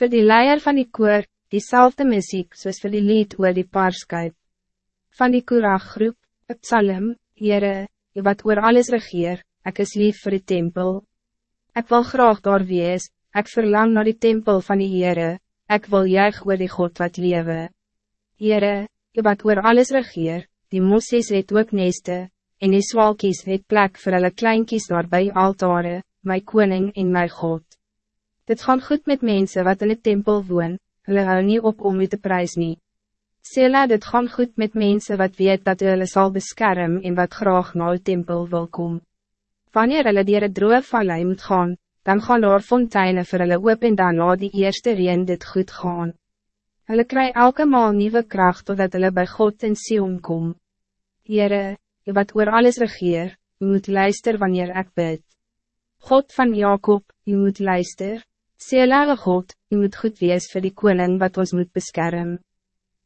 Voor die leier van die koor, diezelfde muziek soos vir die lied oor die paarskuip. Van die kooraggroep, het psalm, Heere, je wat oor alles regeer, ek is lief voor die tempel. Ik wil graag daar wees, ek verlang naar die tempel van die Heere, ek wil juig oor die God wat lewe. Heere, je wat oor alles regeer, die mossies het ook neste, en die swalkies het plek vir hulle kleinkies daar by altare, my koning en my God. Dit gaan goed met mensen wat in het tempel woon, hulle hou nie op om u te prijs nie. Sela, dit gaan goed met mensen wat weet dat hulle sal beskerm en wat graag na het tempel wil kom. Wanneer hulle dier het droge vallei moet gaan, dan gaan daar fonteine vir hulle oop en dan laat die eerste reen dit goed gaan. Hulle kry elke maal nieuwe kracht totdat hulle bij God in Sion kom. Heere, je wat oor alles regeer, je moet luister wanneer ik bid. God van Jacob, je moet luister. Seelage God, u moet goed wees voor die koning wat ons moet beschermen.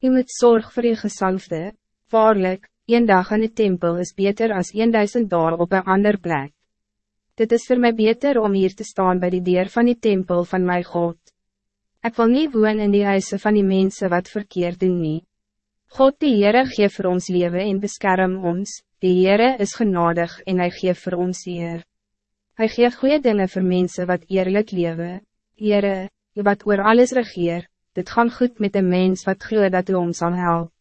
U moet zorg voor je gesalfde. Waarlijk, een dag in de tempel is beter als 1000 daar op een ander plek. Dit is voor mij beter om hier te staan bij de deur van die tempel van mijn God. Ik wil niet woon in die huizen van die mensen wat verkeerd doen nie. God die Heere gee vir ons leven en beskerm ons, die Heere is genadig en hij gee vir ons Heer. Hij gee goede dingen voor mensen wat eerlijk leven. Heere, je wat oor alles regeer, dit gaan goed met de mens wat glo dat u ons zal helpen.